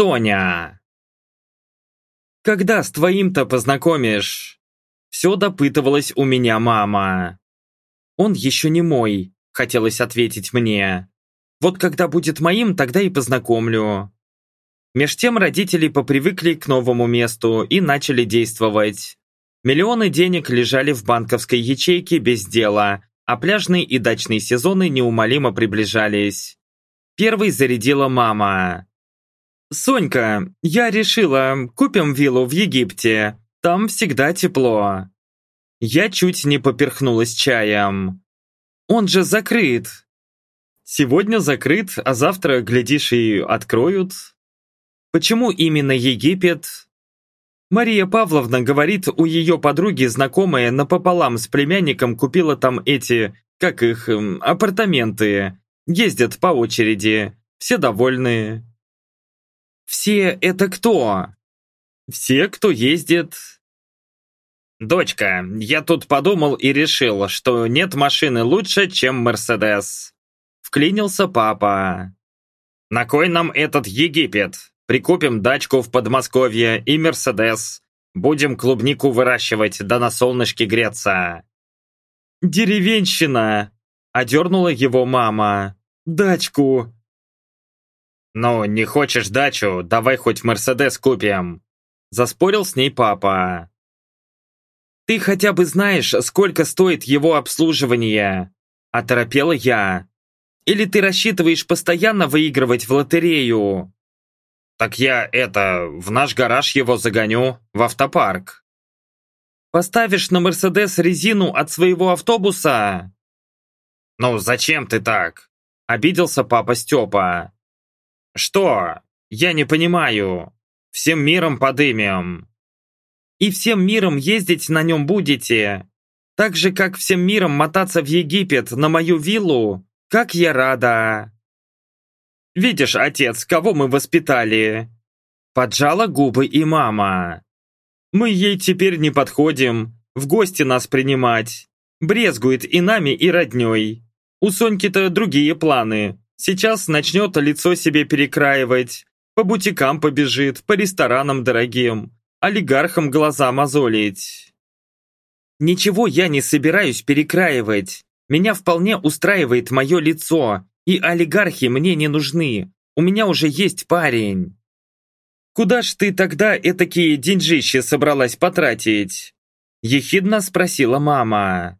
Соня. Когда с твоим-то познакомишь? Все допытывалась у меня мама. Он еще не мой, хотелось ответить мне. Вот когда будет моим, тогда и познакомлю. Меж тем родители попривыкли к новому месту и начали действовать. Миллионы денег лежали в банковской ячейке без дела, а пляжные и дачные сезоны неумолимо приближались. Первый зарядила мама. «Сонька, я решила, купим виллу в Египте. Там всегда тепло». Я чуть не поперхнулась чаем. «Он же закрыт». «Сегодня закрыт, а завтра, глядишь, и откроют». «Почему именно Египет?» Мария Павловна говорит, у ее подруги знакомая напополам с племянником купила там эти, как их, апартаменты. Ездят по очереди. Все довольны. Все это кто? Все, кто ездит. Дочка, я тут подумал и решил, что нет машины лучше, чем Мерседес. Вклинился папа. На кой нам этот Египет? Прикупим дачку в Подмосковье и Мерседес. Будем клубнику выращивать, да на солнышке греться. Деревенщина! Одернула его мама. Дачку. Ну, не хочешь дачу, давай хоть Мерседес купим. Заспорил с ней папа. Ты хотя бы знаешь, сколько стоит его обслуживание? Оторопела я. Или ты рассчитываешь постоянно выигрывать в лотерею? «Так я, это, в наш гараж его загоню, в автопарк». «Поставишь на Мерседес резину от своего автобуса?» «Ну, зачем ты так?» – обиделся папа Степа. «Что? Я не понимаю. Всем миром подымем». «И всем миром ездить на нем будете. Так же, как всем миром мотаться в Египет на мою виллу. Как я рада!» Видишь, отец, кого мы воспитали?» Поджала губы и мама. «Мы ей теперь не подходим, в гости нас принимать. Брезгует и нами, и родней. У Соньки-то другие планы. Сейчас начнет лицо себе перекраивать, по бутикам побежит, по ресторанам дорогим, олигархам глаза мозолить». «Ничего я не собираюсь перекраивать. Меня вполне устраивает мое лицо, и олигархи мне не нужны. У меня уже есть парень. Куда ж ты тогда этакие деньжищи собралась потратить? Ехидно спросила мама.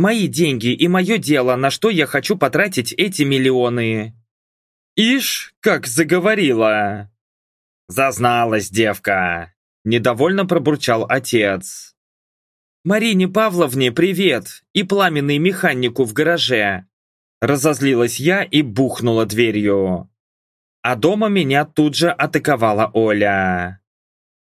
Мои деньги и мое дело, на что я хочу потратить эти миллионы. Ишь, как заговорила. Зазналась девка. Недовольно пробурчал отец. Марине Павловне привет и пламенный механику в гараже. Разозлилась я и бухнула дверью. А дома меня тут же атаковала Оля.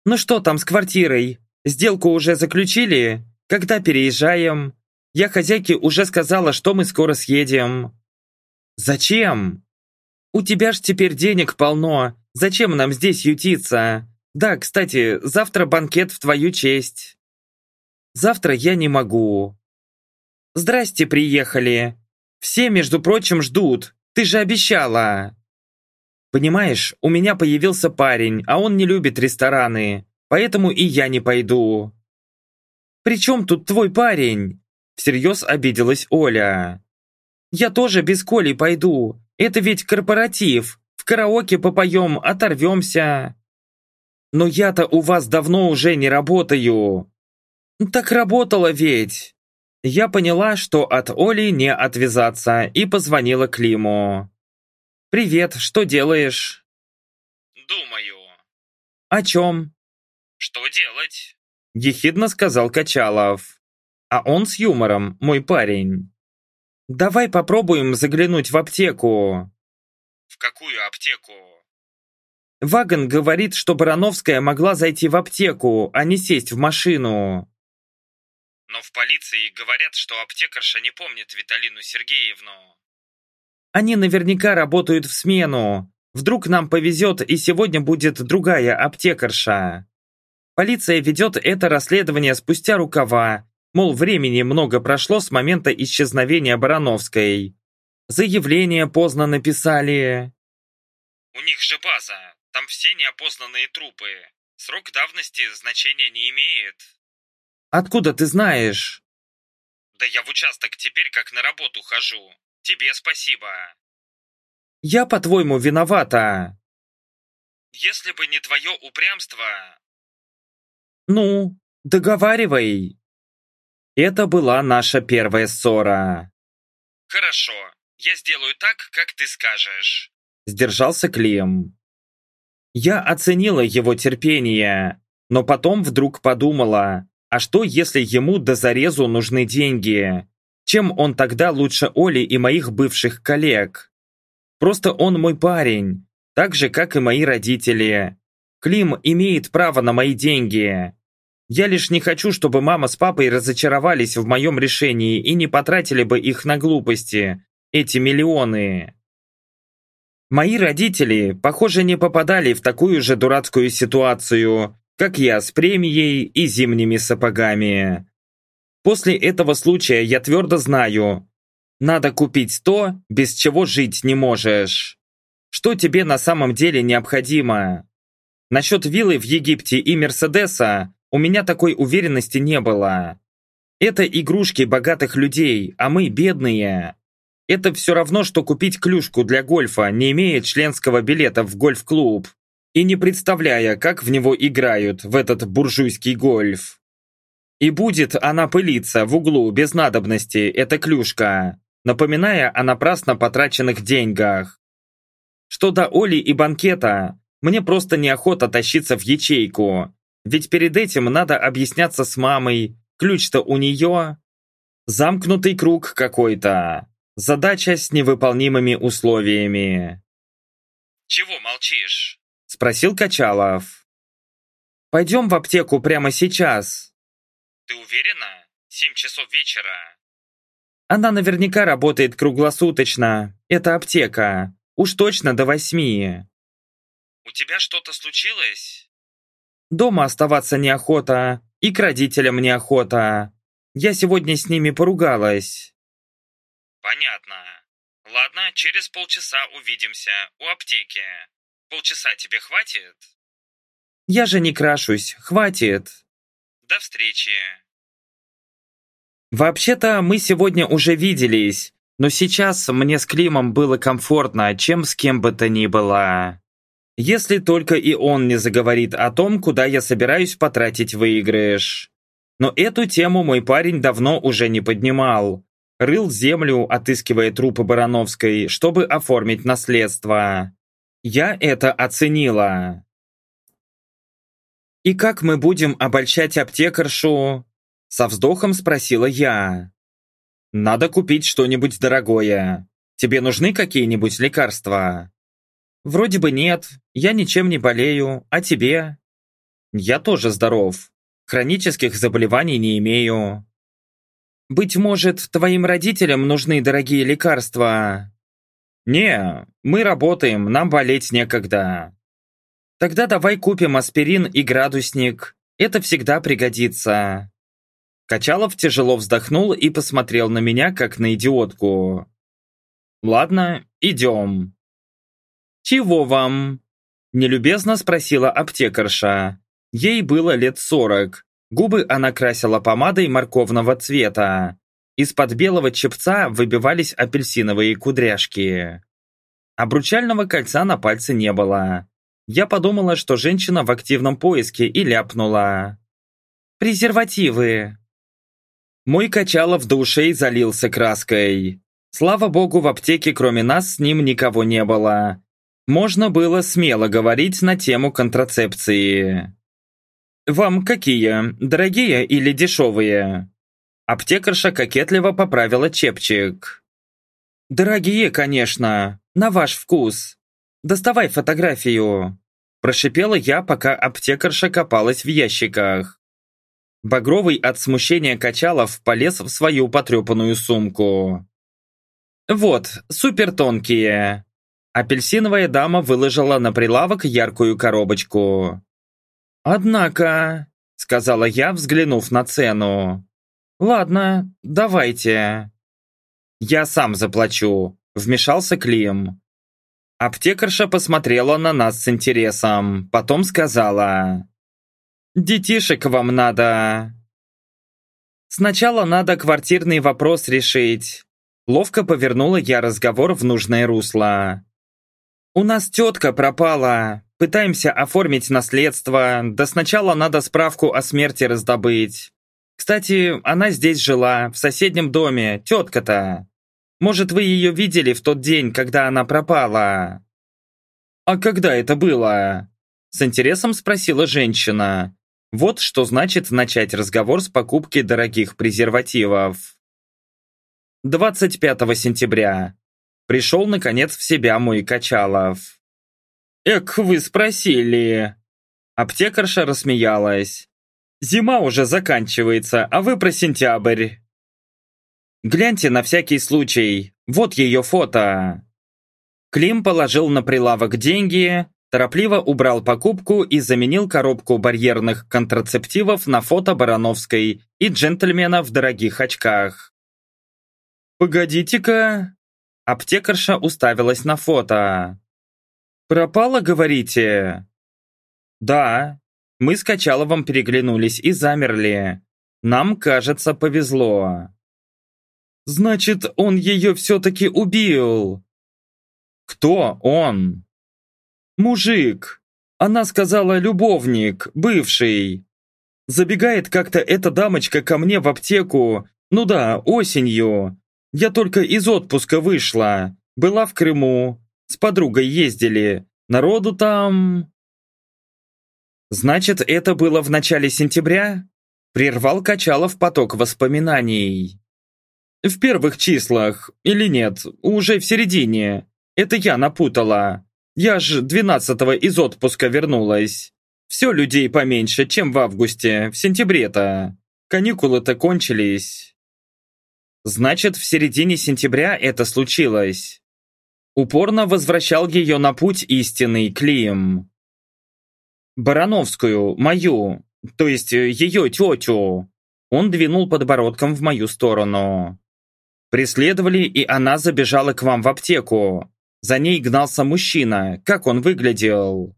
«Ну что там с квартирой? Сделку уже заключили? Когда переезжаем? Я хозяйке уже сказала, что мы скоро съедем». «Зачем?» «У тебя ж теперь денег полно. Зачем нам здесь ютиться? Да, кстати, завтра банкет в твою честь». «Завтра я не могу». «Здрасте, приехали. Все, между прочим, ждут. Ты же обещала. Понимаешь, у меня появился парень, а он не любит рестораны. Поэтому и я не пойду. «При чем тут твой парень?» Всерьез обиделась Оля. «Я тоже без Коли пойду. Это ведь корпоратив. В караоке попоем, оторвемся». «Но я-то у вас давно уже не работаю». «Так работала ведь». Я поняла, что от Оли не отвязаться, и позвонила Климу. «Привет, что делаешь?» «Думаю». «О чем?» «Что делать?» Ехидно сказал Качалов. А он с юмором, мой парень. «Давай попробуем заглянуть в аптеку». «В какую аптеку?» Вагон говорит, что Барановская могла зайти в аптеку, а не сесть в машину. Но в полиции говорят, что аптекарша не помнит Виталину Сергеевну. Они наверняка работают в смену. Вдруг нам повезет и сегодня будет другая аптекарша. Полиция ведет это расследование спустя рукава, мол, времени много прошло с момента исчезновения Барановской. Заявление поздно написали. У них же база, там все неопознанные трупы. Срок давности значения не имеет. Откуда ты знаешь? Да я в участок теперь как на работу хожу. Тебе спасибо. Я, по-твоему, виновата. Если бы не твое упрямство... Ну, договаривай. Это была наша первая ссора. Хорошо, я сделаю так, как ты скажешь. Сдержался Клим. Я оценила его терпение, но потом вдруг подумала, а что если ему до зарезу нужны деньги? Чем он тогда лучше Оли и моих бывших коллег? Просто он мой парень, так же, как и мои родители. Клим имеет право на мои деньги. Я лишь не хочу, чтобы мама с папой разочаровались в моем решении и не потратили бы их на глупости, эти миллионы. Мои родители, похоже, не попадали в такую же дурацкую ситуацию, как я с премией и зимними сапогами. После этого случая я твердо знаю, надо купить то, без чего жить не можешь. Что тебе на самом деле необходимо? Насчет виллы в Египте и Мерседеса у меня такой уверенности не было. Это игрушки богатых людей, а мы бедные. Это все равно, что купить клюшку для гольфа, не имея членского билета в гольф-клуб и не представляя, как в него играют, в этот буржуйский гольф. И будет она пылиться в углу без надобности, эта клюшка, напоминая о напрасно потраченных деньгах. Что до Оли и банкета, мне просто неохота тащиться в ячейку, ведь перед этим надо объясняться с мамой, ключ-то у нее. Замкнутый круг какой-то. Задача с невыполнимыми условиями. «Чего молчишь?» – спросил Качалов. «Пойдем в аптеку прямо сейчас». «Ты уверена? Семь часов вечера». Она наверняка работает круглосуточно. Это аптека. Уж точно до восьми. «У тебя что-то случилось?» Дома оставаться неохота, и к родителям неохота. Я сегодня с ними поругалась. Понятно. Ладно, через полчаса увидимся у аптеки. Полчаса тебе хватит? Я же не крашусь, хватит. До встречи. Вообще-то мы сегодня уже виделись, но сейчас мне с Климом было комфортно, чем с кем бы то ни было. Если только и он не заговорит о том, куда я собираюсь потратить выигрыш. Но эту тему мой парень давно уже не поднимал, рыл землю, отыскивая трупы Барановской, чтобы оформить наследство. Я это оценила. «И как мы будем обольщать аптекаршу?» Со вздохом спросила я. «Надо купить что-нибудь дорогое. Тебе нужны какие-нибудь лекарства?» «Вроде бы нет, я ничем не болею, а тебе?» «Я тоже здоров. Хронических заболеваний не имею. Быть может, твоим родителям нужны дорогие лекарства?» «Не, мы работаем, нам болеть некогда». «Тогда давай купим аспирин и градусник. Это всегда пригодится». Качалов тяжело вздохнул и посмотрел на меня, как на идиотку. «Ладно, идем». «Чего вам?» Нелюбезно спросила аптекарша. Ей было лет сорок, Губы она красила помадой морковного цвета. Из-под белого чепца выбивались апельсиновые кудряшки. Обручального кольца на пальце не было. Я подумала, что женщина в активном поиске и ляпнула. «Презервативы!» Мой качало до ушей залился краской. Слава богу, в аптеке кроме нас с ним никого не было. Можно было смело говорить на тему контрацепции. «Вам какие? Дорогие или дешевые?» Аптекарша кокетливо поправила чепчик. «Дорогие, конечно. На ваш вкус. Доставай фотографию». Прошипела я, пока аптекарша копалась в ящиках. Багровый от смущения Качалов полез в свою потрепанную сумку. «Вот, супер тонкие». Апельсиновая дама выложила на прилавок яркую коробочку. «Однако», — сказала я, взглянув на цену. «Ладно, давайте». «Я сам заплачу», — вмешался Клим. Аптекарша посмотрела на нас с интересом, потом сказала. «Детишек вам надо». «Сначала надо квартирный вопрос решить». Ловко повернула я разговор в нужное русло. «У нас тетка пропала. Пытаемся оформить наследство, да сначала надо справку о смерти раздобыть. Кстати, она здесь жила, в соседнем доме, тетка-то. Может, вы ее видели в тот день, когда она пропала?» «А когда это было?» С интересом спросила женщина. Вот что значит начать разговор с покупки дорогих презервативов. 25 сентября. Пришел, наконец, в себя мой Качалов. «Эк, вы спросили!» Аптекарша рассмеялась. «Зима уже заканчивается, а вы про сентябрь!» «Гляньте на всякий случай, вот ее фото!» Клим положил на прилавок деньги, торопливо убрал покупку и заменил коробку барьерных контрацептивов на фото Барановской и джентльмена в дорогих очках. «Погодите-ка!» Аптекарша уставилась на фото. «Пропала, говорите?» «Да». Мы с Качаловым переглянулись и замерли. Нам, кажется, повезло. «Значит, он ее все-таки убил!» «Кто он?» «Мужик. Она сказала любовник, бывший. Забегает как-то эта дамочка ко мне в аптеку, ну да, осенью. Я только из отпуска вышла, была в Крыму, с подругой ездили. Народу там...» «Значит, это было в начале сентября?» Прервал Качалов поток воспоминаний. «В первых числах, или нет, уже в середине. Это я напутала. Я ж двенадцатого из отпуска вернулась. Все людей поменьше, чем в августе, в сентябре-то. Каникулы-то кончились». «Значит, в середине сентября это случилось?» упорно возвращал ее на путь истинный Клим. «Барановскую, мою, то есть э, ее тетю!» Он двинул подбородком в мою сторону. «Преследовали, и она забежала к вам в аптеку. За ней гнался мужчина. Как он выглядел?»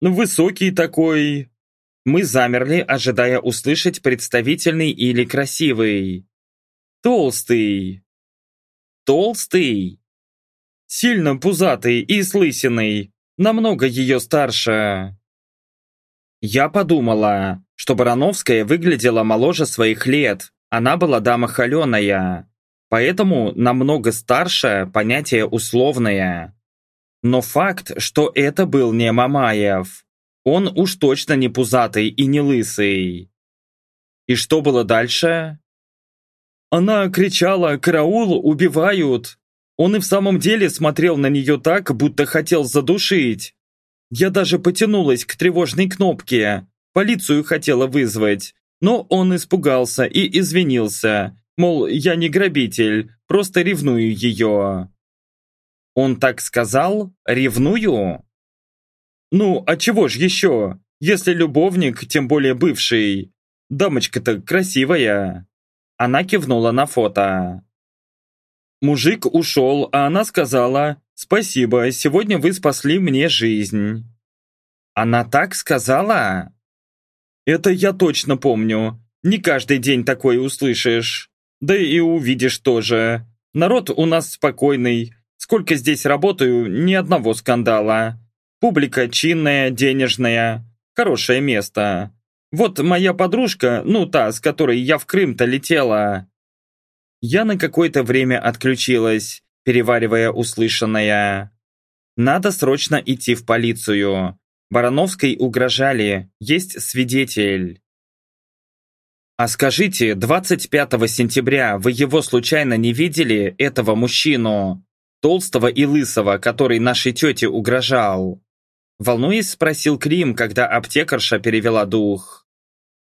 «Высокий такой». Мы замерли, ожидая услышать представительный или красивый. «Толстый». «Толстый?» Сильно пузатый и с. Намного ее старше. Я подумала, что Барановская выглядела моложе своих лет. Она была дама холеная. Поэтому намного старше понятие условное. Но факт, что это был не Мамаев. Он уж точно не пузатый и не лысый. И что было дальше? Она кричала «Караул! Убивают!» Он и в самом деле смотрел на нее так, будто хотел задушить. Я даже потянулась к тревожной кнопке. Полицию хотела вызвать. Но он испугался и извинился. Мол, я не грабитель, просто ревную ее. Он так сказал? Ревную? Ну, а чего ж еще? Если любовник, тем более бывший. Дамочка-то красивая. Она кивнула на фото. Мужик ушел, а она сказала «Спасибо, сегодня вы спасли мне жизнь». Она так сказала? Это я точно помню. Не каждый день такое услышишь. Да и увидишь тоже. Народ у нас спокойный. Сколько здесь работаю, ни одного скандала. Публика чинная, денежная. Хорошее место. Вот моя подружка, ну та, с которой я в Крым-то летела, я на какое-то время отключилась, переваривая услышанное. Надо срочно идти в полицию. Барановской угрожали, есть свидетель. А скажите, 25 сентября вы его случайно не видели, этого мужчину? Толстого и лысого, который нашей тете угрожал? Волнуясь, спросил Клим, когда аптекарша перевела дух.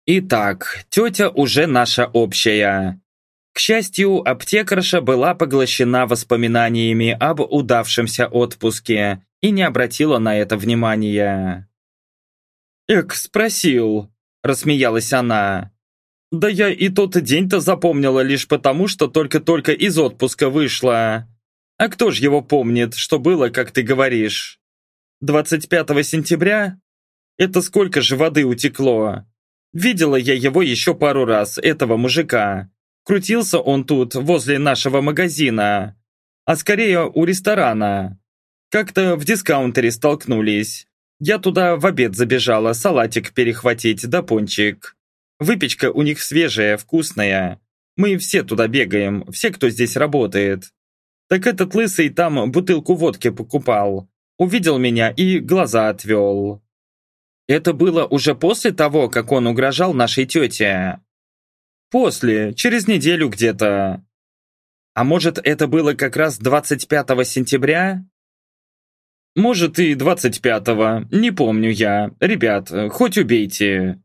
Итак, тетя уже наша общая. К счастью, аптекарша была поглощена воспоминаниями об удавшемся отпуске и не обратила на это внимания. «Эк, спросил», – рассмеялась она. «Да я и тот день-то запомнила лишь потому, что только-только из отпуска вышла. А кто ж его помнит, что было, как ты говоришь? 25 сентября? Это сколько же воды утекло? Видела я его еще пару раз, этого мужика. Крутился он тут, возле нашего магазина. А скорее у ресторана. Как-то в дискаунтере столкнулись. Я туда в обед забежала, салатик перехватить, да пончик. Выпечка у них свежая, вкусная. Мы все туда бегаем, все, кто здесь работает. Так этот лысый там бутылку водки покупал. Увидел меня и глаза отвел. Это было уже после того, как он угрожал нашей тете. После, через неделю где-то. А может, это было как раз 25 сентября? Может, и 25-го, не помню я. Ребят, хоть убейте.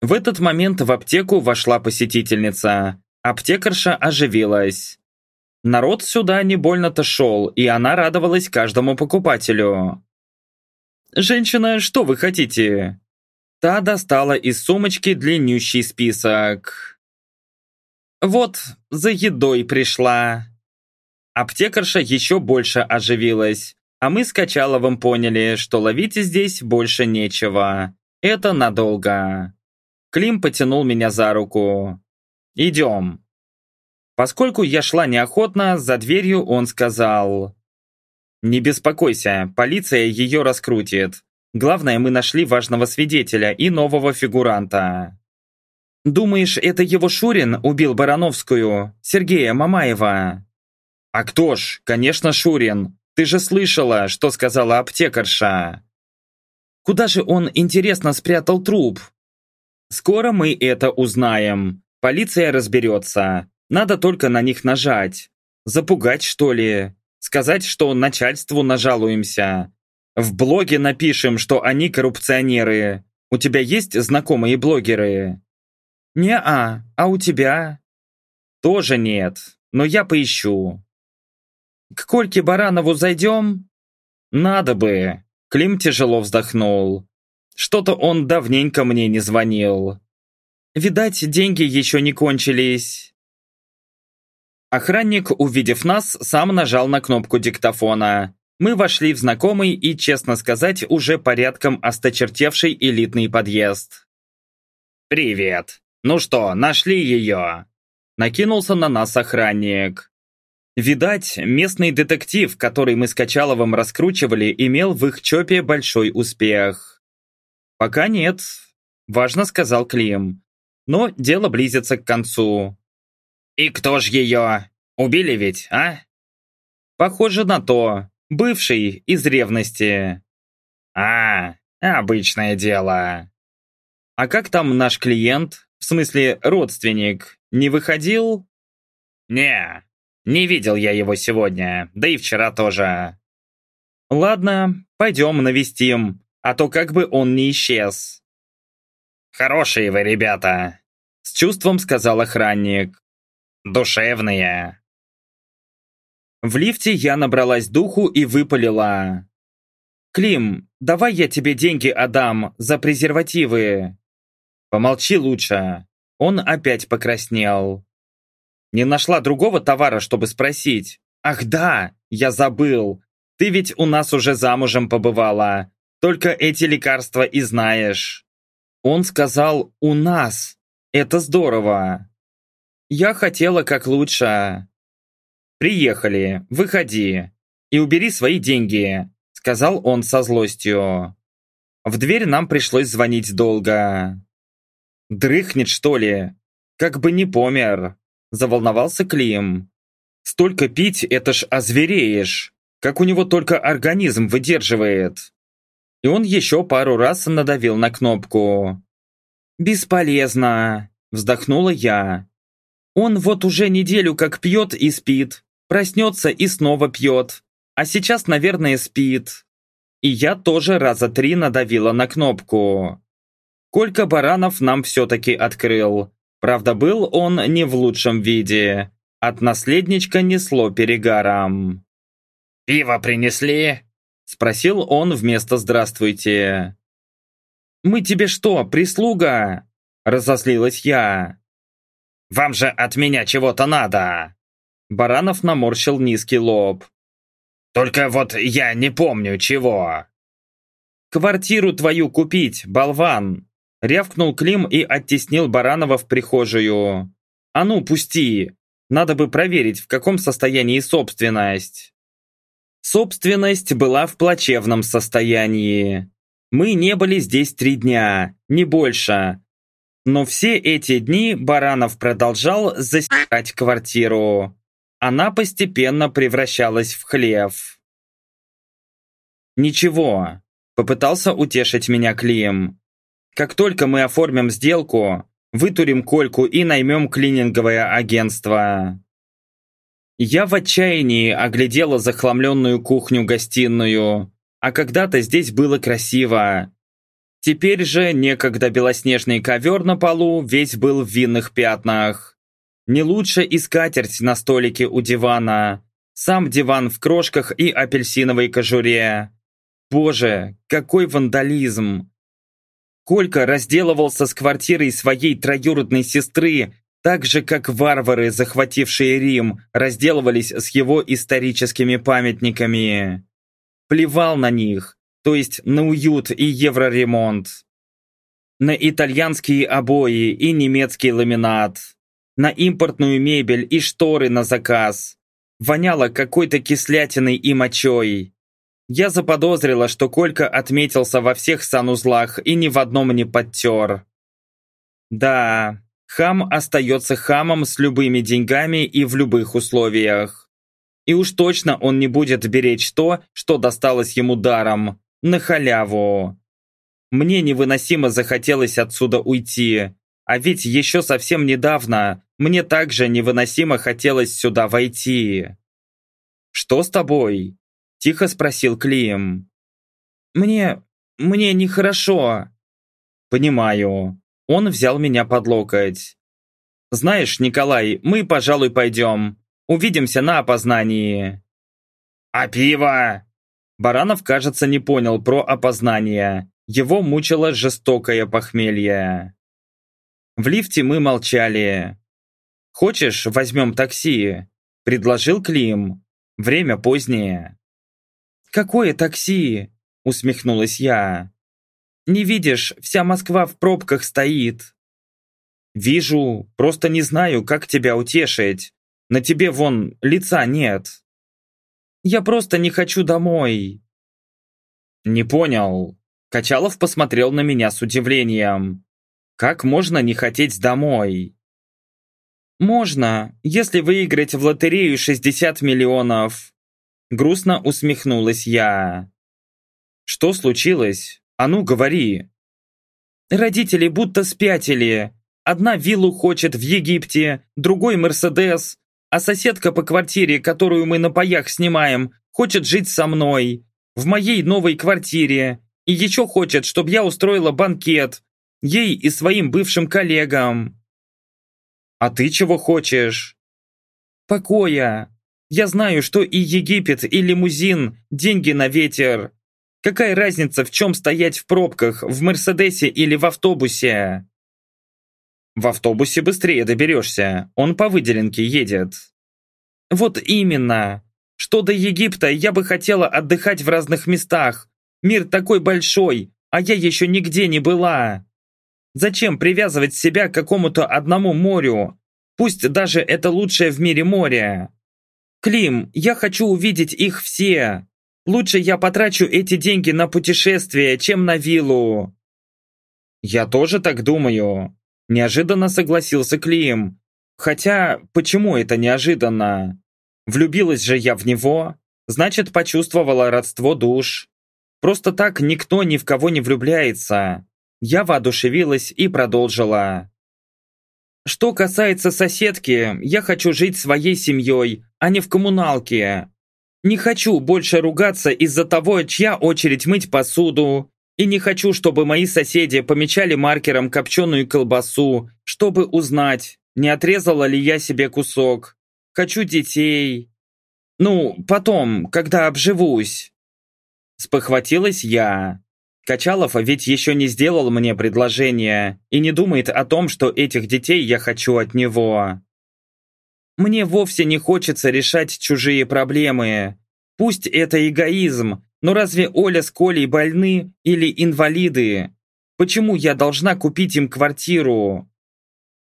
В этот момент в аптеку вошла посетительница. Аптекарша оживилась. Народ сюда не больно-то шел, и она радовалась каждому покупателю. «Женщина, что вы хотите?» Та достала из сумочки длиннющий список. «Вот, за едой пришла». Аптекарша еще больше оживилась, а мы с Качаловым поняли, что ловить здесь больше нечего. Это надолго. Клим потянул меня за руку. «Идем». Поскольку я шла неохотно, за дверью он сказал. «Не беспокойся, полиция ее раскрутит. Главное, мы нашли важного свидетеля и нового фигуранта». «Думаешь, это его Шурин убил Барановскую, Сергея Мамаева?» «А кто ж? Конечно, Шурин. Ты же слышала, что сказала аптекарша». «Куда же он, интересно, спрятал труп?» «Скоро мы это узнаем. Полиция разберется. Надо только на них нажать. Запугать, что ли? Сказать, что начальству нажалуемся. В блоге напишем, что они коррупционеры. У тебя есть знакомые блогеры? Не-а, а у тебя? Тоже нет, но я поищу. К Кольке Баранову зайдем? Надо бы. Клим тяжело вздохнул. Что-то он давненько мне не звонил. Видать, деньги еще не кончились. Охранник, увидев нас, сам нажал на кнопку диктофона. Мы вошли в знакомый и, честно сказать, уже порядком осточертевший элитный подъезд. «Привет! Ну что, нашли ее?» Накинулся на нас охранник. Видать, местный детектив, который мы с Качаловым раскручивали, имел в их ЧОПе большой успех. «Пока нет», — важно сказал Клим. «Но дело близится к концу. «И кто ж ее? Убили ведь, а?» «Похоже на то. Бывший из ревности». «А, обычное дело». «А как там наш клиент? В смысле, родственник? Не выходил?» «Не, не видел я его сегодня, да и вчера тоже». «Ладно, пойдем навестим, а то как бы он не исчез». «Хорошие вы ребята», — с чувством сказал охранник. Душевные. В лифте я набралась духу и выпалила. «Клим, давай я тебе деньги отдам за презервативы». «Помолчи лучше». Он опять покраснел. «Не нашла другого товара, чтобы спросить?» «Ах да, я забыл. Ты ведь у нас уже замужем побывала. Только эти лекарства и знаешь». Он сказал «у нас». Это здорово. Я хотела как лучше. Приехали, выходи. И убери свои деньги, сказал он со злостью. В дверь нам пришлось звонить долго. Дрыхнет, что ли? Как бы не помер. Заволновался Клим. Столько пить, это ж озвереешь. Как у него только организм выдерживает. И он еще пару раз надавил на кнопку. «Бесполезно», — вздохнула я. Он вот уже неделю как пьет и спит, проснется и снова пьет, а сейчас, наверное, спит. И я тоже раза три надавила на кнопку. Колька Баранов нам все-таки открыл. Правда, был он не в лучшем виде. От наследничка несло перегаром. «Пиво принесли?» – спросил он вместо «здравствуйте». «Мы тебе что, прислуга?» – разозлилась я. Вам же от меня чего-то надо!» Баранов наморщил низкий лоб. «Только вот я не помню чего». «Квартиру твою купить, болван!» Рявкнул Клим и оттеснил Баранова в прихожую. «А ну, пусти! Надо бы проверить, в каком состоянии собственность». Собственность была в плачевном состоянии. Мы не были здесь три дня, не больше. Но все эти дни Баранов продолжал засекать квартиру. Она постепенно превращалась в хлев. «Ничего», — попытался утешить меня Клим. «Как только мы оформим сделку, вытурим Кольку и наймем клининговое агентство». Я в отчаянии оглядела захламленную кухню-гостиную, а когда-то здесь было красиво. Теперь же некогда белоснежный ковер на полу весь был в винных пятнах. Не лучше и скатерть на столике у дивана. Сам диван в крошках и апельсиновой кожуре. Боже, какой вандализм! Колька разделывался с квартирой своей троюродной сестры, так же, как варвары, захватившие Рим, разделывались с его историческими памятниками плевал на них, то есть на уют и евроремонт. На итальянские обои и немецкий ламинат. На импортную мебель и шторы на заказ. Воняло какой-то кислятиной и мочой. Я заподозрила, что Колька отметился во всех санузлах и ни в одном не подтер. Да, хам остается хамом с любыми деньгами и в любых условиях. И уж точно он не будет беречь то, что досталось ему даром, на халяву. Мне невыносимо захотелось отсюда уйти, а ведь еще совсем недавно мне также невыносимо хотелось сюда войти. «Что с тобой?» – тихо спросил Клим. «Мне... мне нехорошо». «Понимаю». Он взял меня под локоть. «Знаешь, Николай, мы, пожалуй, пойдем. Увидимся на опознании!» «А пиво?» Баранов, кажется, не понял про опознание. Его мучило жестокое похмелье. В лифте мы молчали. «Хочешь, возьмем такси?» – предложил Клим. «Время позднее». «Какое такси?» – усмехнулась я. «Не видишь, вся Москва в пробках стоит». «Вижу, просто не знаю, как тебя утешить. На тебе вон лица нет. Я просто не хочу домой. Не понял. Качалов посмотрел на меня с удивлением. Как можно не хотеть домой? Можно, если выиграть в лотерею 60 миллионов. Грустно усмехнулась я. Что случилось? А ну, говори. Родители будто спятили. Одна виллу хочет в Египте, другой Мерседес, а соседка по квартире, которую мы на паях снимаем, хочет жить со мной, в моей новой квартире, и еще хочет, чтобы я устроила банкет, ей и своим бывшим коллегам. А ты чего хочешь? Покоя. Я знаю, что и Египет, и лимузин – деньги на ветер. Какая разница, в чем стоять в пробках, в Мерседесе или в автобусе? В автобусе быстрее доберешься, он по выделенке едет. Вот именно. Что до Египта, я бы хотела отдыхать в разных местах. Мир такой большой, а я еще нигде не была. Зачем привязывать себя к какому-то одному морю? Пусть даже это лучшее в мире море. Клим, я хочу увидеть их все. Лучше я потрачу эти деньги на путешествие, чем на виллу. Я тоже так думаю. Неожиданно согласился Клим. Хотя, почему это неожиданно? Влюбилась же я в него, значит, почувствовала родство душ. Просто так никто ни в кого не влюбляется. Я воодушевилась и продолжила. Что касается соседки, я хочу жить своей семьей, а не в коммуналке. Не хочу больше ругаться из-за того, чья очередь мыть посуду, и не хочу, чтобы мои соседи помечали маркером копченую колбасу, чтобы узнать, не отрезала ли я себе кусок. Хочу детей. Ну, потом, когда обживусь. Спохватилась я. Качалов ведь еще не сделал мне предложение и не думает о том, что этих детей я хочу от него. Мне вовсе не хочется решать чужие проблемы. Пусть это эгоизм, но разве Оля с Колей больны или инвалиды? Почему я должна купить им квартиру?»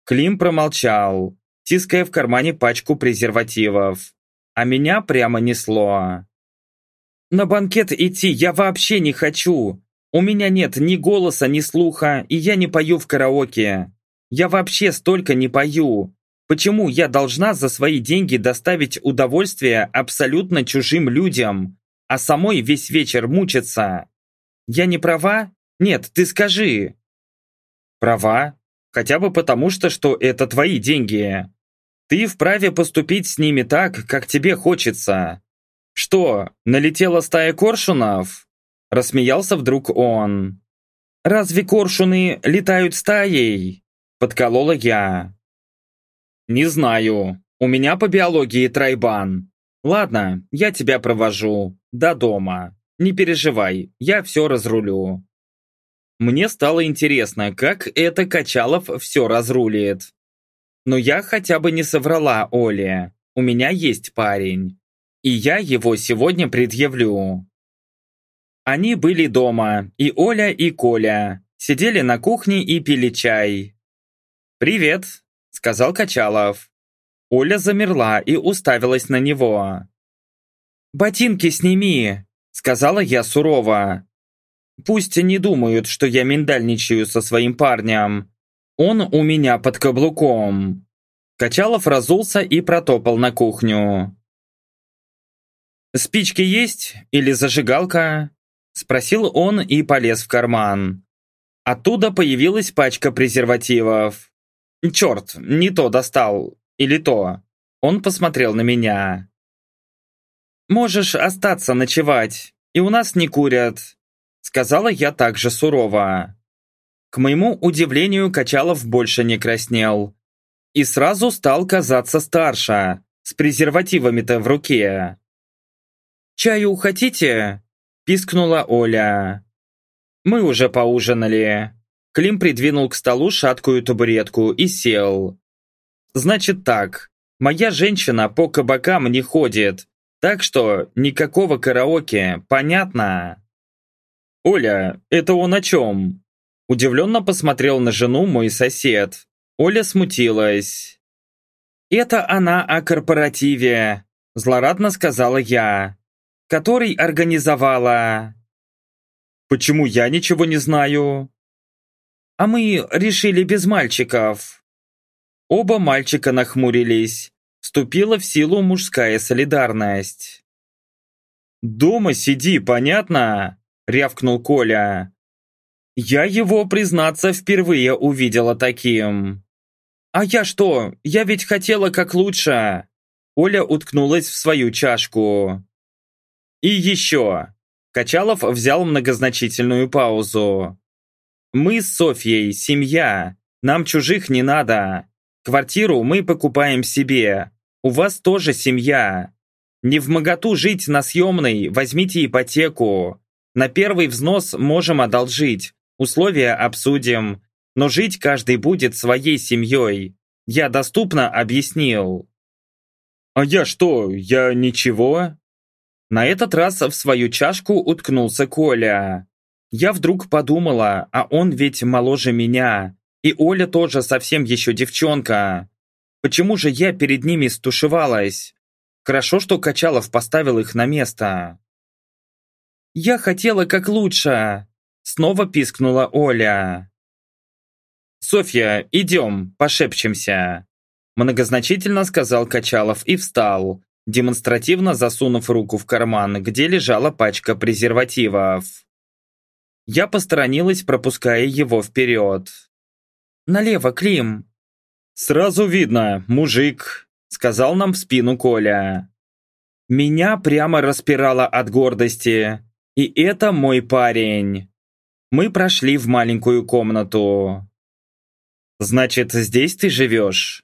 Клим промолчал, тиская в кармане пачку презервативов. А меня прямо несло. «На банкет идти я вообще не хочу. У меня нет ни голоса, ни слуха, и я не пою в караоке. Я вообще столько не пою. Почему я должна за свои деньги доставить удовольствие абсолютно чужим людям, а самой весь вечер мучиться? Я не права? Нет, ты скажи. Права. Хотя бы потому, что, что это твои деньги. Ты вправе поступить с ними так, как тебе хочется. Что, налетела стая коршунов? Рассмеялся вдруг он. Разве коршуны летают стаей? Подколола я. «Не знаю. У меня по биологии тройбан. Ладно, я тебя провожу. До дома. Не переживай, я все разрулю». Мне стало интересно, как это Качалов все разрулит. Но я хотя бы не соврала Оле. У меня есть парень. И я его сегодня предъявлю. Они были дома, и Оля, и Коля. Сидели на кухне и пили чай. «Привет», сказал Качалов. Оля замерла и уставилась на него. «Ботинки сними!» – сказала я сурово. «Пусть не думают, что я миндальничаю со своим парнем. Он у меня под каблуком». Качалов разулся и протопал на кухню. «Спички есть? Или зажигалка?» Спросил он и полез в карман. Оттуда появилась пачка презервативов. Черт, не то достал. Или то. Он посмотрел на меня. «Можешь остаться ночевать, и у нас не курят», сказала я также сурово. К моему удивлению, Качалов больше не краснел. И сразу стал казаться старше, с презервативами-то в руке. «Чаю хотите?» – пискнула Оля. «Мы уже поужинали», Клим придвинул к столу шаткую табуретку и сел. «Значит так, моя женщина по кабакам не ходит, так что никакого караоке, понятно?» «Оля, это он о чем?» Удивленно посмотрел на жену мой сосед. Оля смутилась. «Это она о корпоративе», – злорадно сказала я, – «который организовала». «Почему я ничего не знаю?» а мы решили без мальчиков». Оба мальчика нахмурились. Вступила в силу мужская солидарность. «Дома сиди, понятно?» – рявкнул Коля. «Я его, признаться, впервые увидела таким». «А я что? Я ведь хотела как лучше!» Оля уткнулась в свою чашку. «И еще!» Качалов взял многозначительную паузу. Мы с Софьей семья, нам чужих не надо. Квартиру мы покупаем себе. У вас тоже семья. Не в моготу жить на съемной, возьмите ипотеку. На первый взнос можем одолжить, условия обсудим. Но жить каждый будет своей семьей. Я доступно объяснил. «А я что, я ничего?» На этот раз в свою чашку уткнулся Коля. Я вдруг подумала, а он ведь моложе меня. И Оля тоже совсем еще девчонка. Почему же я перед ними стушевалась? Хорошо, что Качалов поставил их на место. «Я хотела как лучше!» Снова пискнула Оля. «Софья, идем, пошепчемся!» Многозначительно сказал Качалов и встал, демонстративно засунув руку в карман, где лежала пачка презервативов. Я посторонилась, пропуская его вперед. «Налево, Клим!» «Сразу видно, мужик», — сказал нам в спину Коля. Меня прямо распирало от гордости. И это мой парень. Мы прошли в маленькую комнату. «Значит, здесь ты живешь?»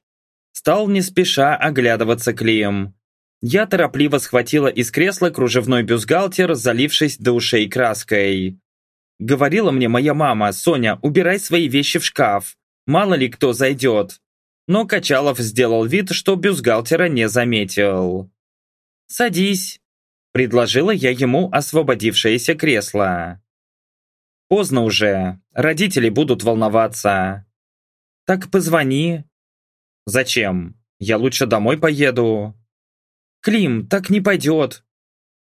Стал не спеша оглядываться Клим. Я торопливо схватила из кресла кружевной бюстгальтер, залившись до ушей краской. Говорила мне моя мама, Соня, убирай свои вещи в шкаф. Мало ли кто зайдет. но Качалов сделал вид, что бюстгальтера не заметил. «Садись», — предложила я ему освободившееся кресло. «Поздно уже, родители будут волноваться». «Так позвони». «Зачем? Я лучше домой поеду». «Клим, так не пойдет.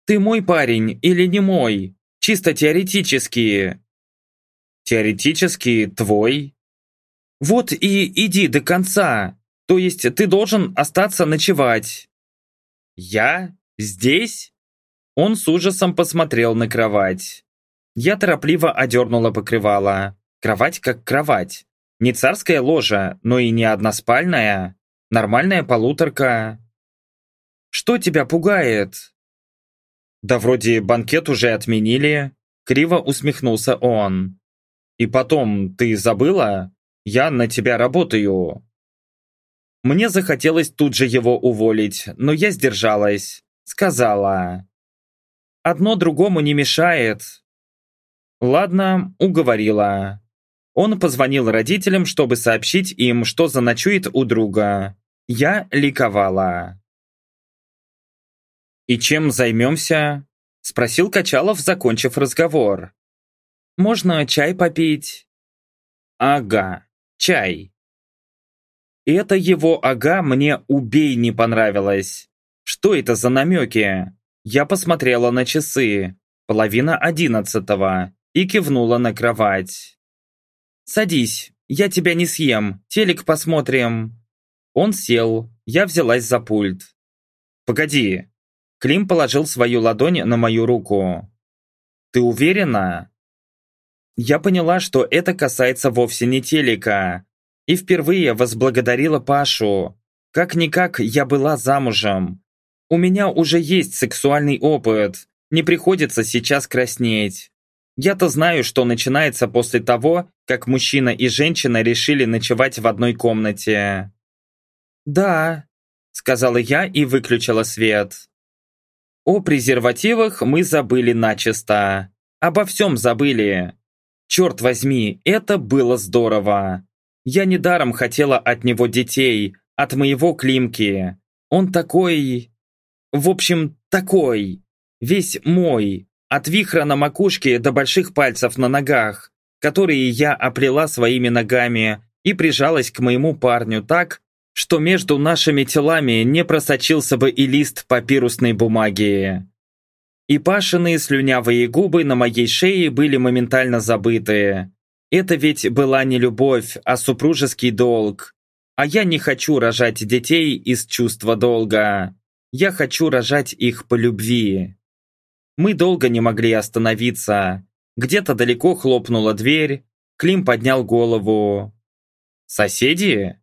Ты мой парень или не мой? Чисто теоретически». «Теоретически твой?» «Вот и иди до конца. То есть ты должен остаться ночевать». «Я? Здесь?» Он с ужасом посмотрел на кровать. Я торопливо одернула покрывало. Кровать как кровать. Не царская ложа, но и не односпальная. Нормальная полуторка. Что тебя пугает? Да вроде банкет уже отменили. Криво усмехнулся он. И потом, ты забыла? Я на тебя работаю. Мне захотелось тут же его уволить, но я сдержалась. Сказала. Одно другому не мешает. Ладно, уговорила. Он позвонил родителям, чтобы сообщить им, что заночует у друга. Я ликовала. «И чем займемся?» – спросил Качалов, закончив разговор. «Можно чай попить?» «Ага, чай». Это его «ага» мне убей не понравилось. Что это за намеки? Я посмотрела на часы. Половина одиннадцатого. И кивнула на кровать. «Садись, я тебя не съем, телек посмотрим». Он сел, я взялась за пульт. «Погоди». Клим положил свою ладонь на мою руку. «Ты уверена?» Я поняла, что это касается вовсе не телека. И впервые возблагодарила Пашу. Как-никак я была замужем. У меня уже есть сексуальный опыт. Не приходится сейчас краснеть. Я-то знаю, что начинается после того, как мужчина и женщина решили ночевать в одной комнате. «Да», — сказала я и выключила свет. О презервативах мы забыли начисто. Обо всем забыли. Черт возьми, это было здорово. Я недаром хотела от него детей, от моего Климки. Он такой... В общем, такой. Весь мой. От вихра на макушке до больших пальцев на ногах, которые я оплела своими ногами и прижалась к моему парню так, что между нашими телами не просочился бы и лист папирусной бумаги. И пашиные слюнявые губы на моей шее были моментально забыты. Это ведь была не любовь, а супружеский долг. А я не хочу рожать детей из чувства долга. Я хочу рожать их по любви. Мы долго не могли остановиться. Где-то далеко хлопнула дверь. Клим поднял голову. «Соседи?»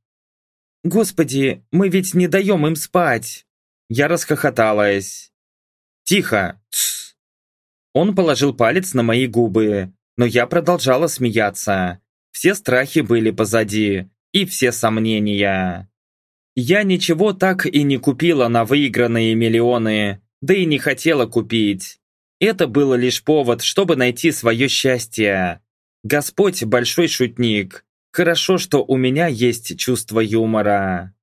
«Господи, мы ведь не даем им спать!» Я расхохоталась. «Тихо! Тсс!» Он положил палец на мои губы, но я продолжала смеяться. Все страхи были позади, и все сомнения. Я ничего так и не купила на выигранные миллионы, да и не хотела купить. Это было лишь повод, чтобы найти свое счастье. Господь большой шутник. Хорошо, что у меня есть чувство юмора.